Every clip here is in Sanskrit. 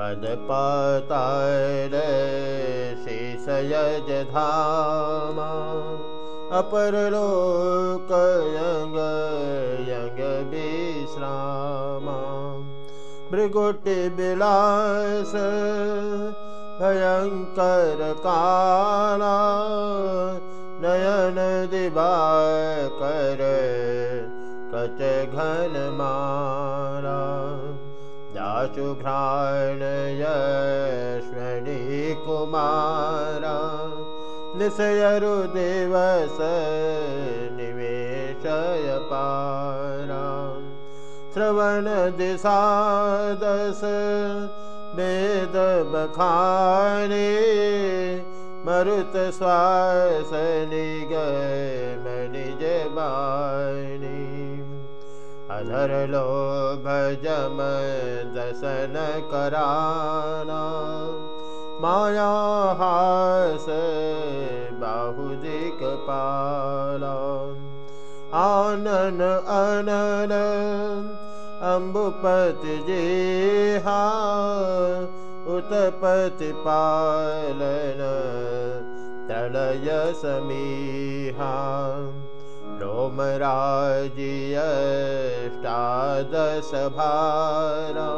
पदपातार शेषयज धाम अपरलोकयङ्ग यङ्ग विश्राम भृगुटि विलास भयङ्कर नयन दिवाकर कच घन मारा जाशुघ्राणयश्वनि कुमारा निशयरु दिवस निवेशय पारा श्रवण दिशादश वेद बखाने लो भजम दसन कराना माया हास बाहुदिक पाला आनन अनन अम्बुपति उत्पति पालन तलय समीहा रोमराजियष्टादश भारा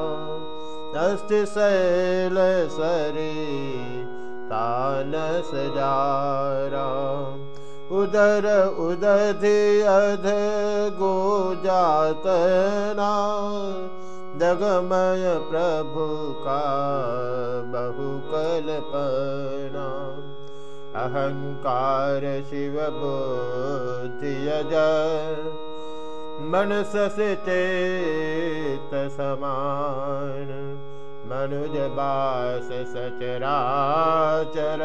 अस्ति शैलसरी तानस जारा। उदर उदधि अध गो जातना। जगमय प्रभु का बहुकल्पना अहङ्कार शिव बुद्धियज। मनस चेत समान। मनुज बास सचराचर।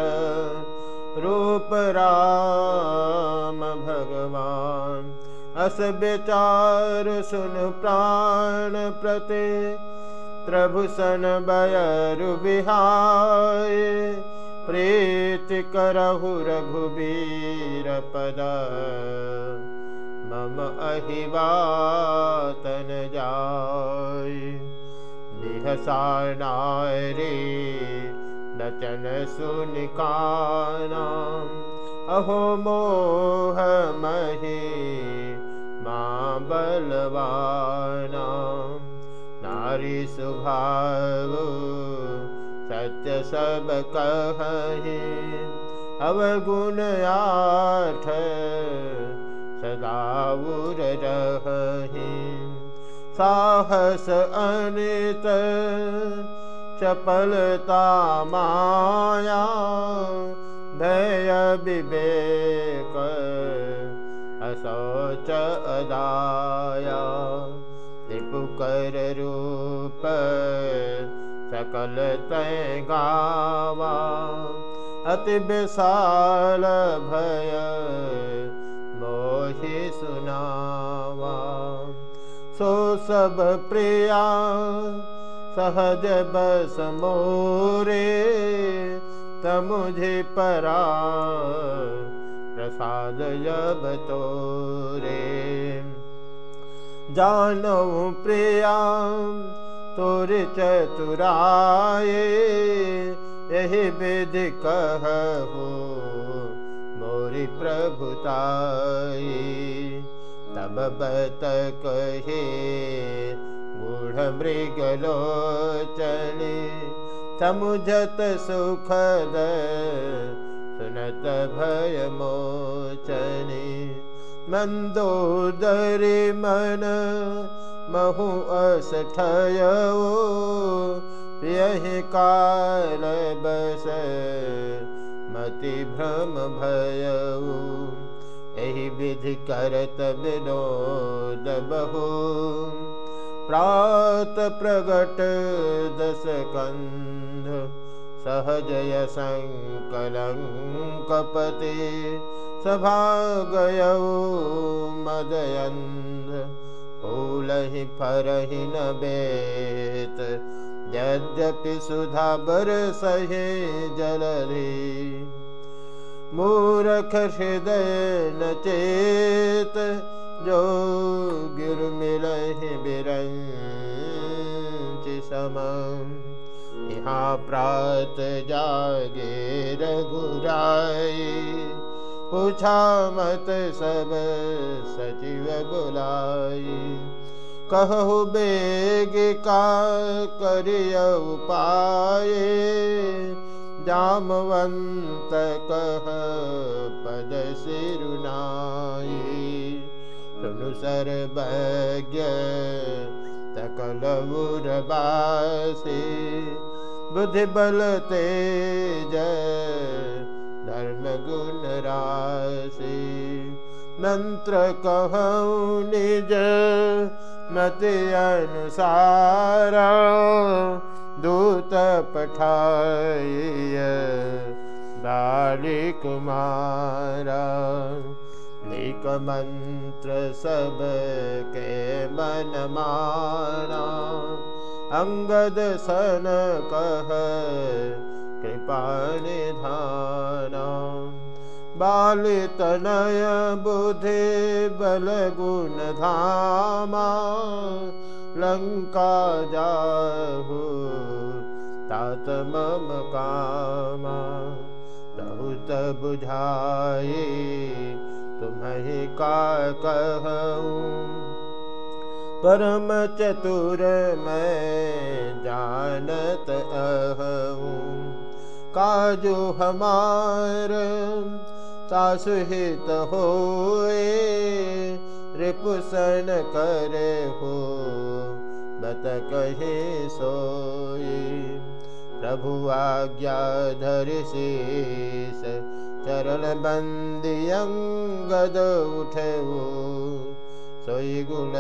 रूप राम भगवान। सुन प्राण प्रति। प्रभुसन बयरु बिहाय प्रीति करहु रघुबीर पद। मम अहिवातन जाय। निहसानारे नचन सुनिकाना। अहो मोह मही बलवाना। नारी सुभाव सत्य सब कहि अवगुण आठ सदाउर रहि साहस अनित चपलता माया भय विवेक असौच अदाया। निपुकर रूप सकल तय गावा अति विशाल भय मोहि सुनावा। सो सब प्रिया सहज बस मोरे तमुझे परा प्रसाद जब तोरे। जानो प्रिया तोर चतुराए यही विधि कहो मोरी बत कहे गूढ़ मृगलोचनी समुझत सुखद सुनत भय मोचनी मन्दोदरि मन महु असठयो। यहि काल बस मति भ्रम भयऊ एहि विधि करत विनोद बहु। प्रात प्रगट दस कंध सहजय सङ्कलङ्कपति सभा गयौ मदयन्ध फूलहि फरहि न बेत। यद्यपि सुधा बरसहि जलधि मूरख हृदय न चेत। जो गिर मिलहि बिरञ्चि समम् यहाँ प्रात जागे रघुराई। पूछा मत सब सचिव बुलाई। कहु बेग का करिय उपाय। जामवंत कह पद सिरुनाई सुनु सर्वज्ञ सकल उर्वासी बुद्धि बल तेज धर्म गुण राशि मंत्र कहूँ निज मति अनुसार दूत पठाइय बाली कुमारा निक मंत्र सब के मन माना। अंगद सन कह, कृपा निधाना। बाल तनय बुद्धि बल गुण धामा लंका जाहु तात मम कामा। बहुत बुझाए तुम्हें का कहूँ? परम चतुर मैं जानत अहूँ। काजो हमार सासुहित होए रिपुसन कर हो बत कहे सोए। प्रभु आज्ञा धर शेष चरण अंगद उठो सोई गुण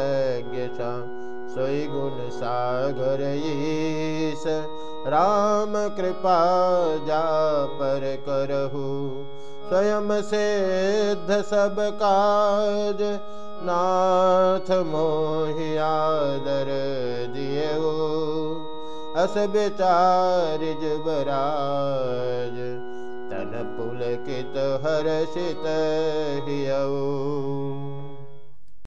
सोई गुण सागर ईस राम कृपा जा पर करहु स्वयं सिद्ध सब काज नाथ मोहि आदर दिए अस विचार जुबराज तन पुलकित हर्षित हियऊ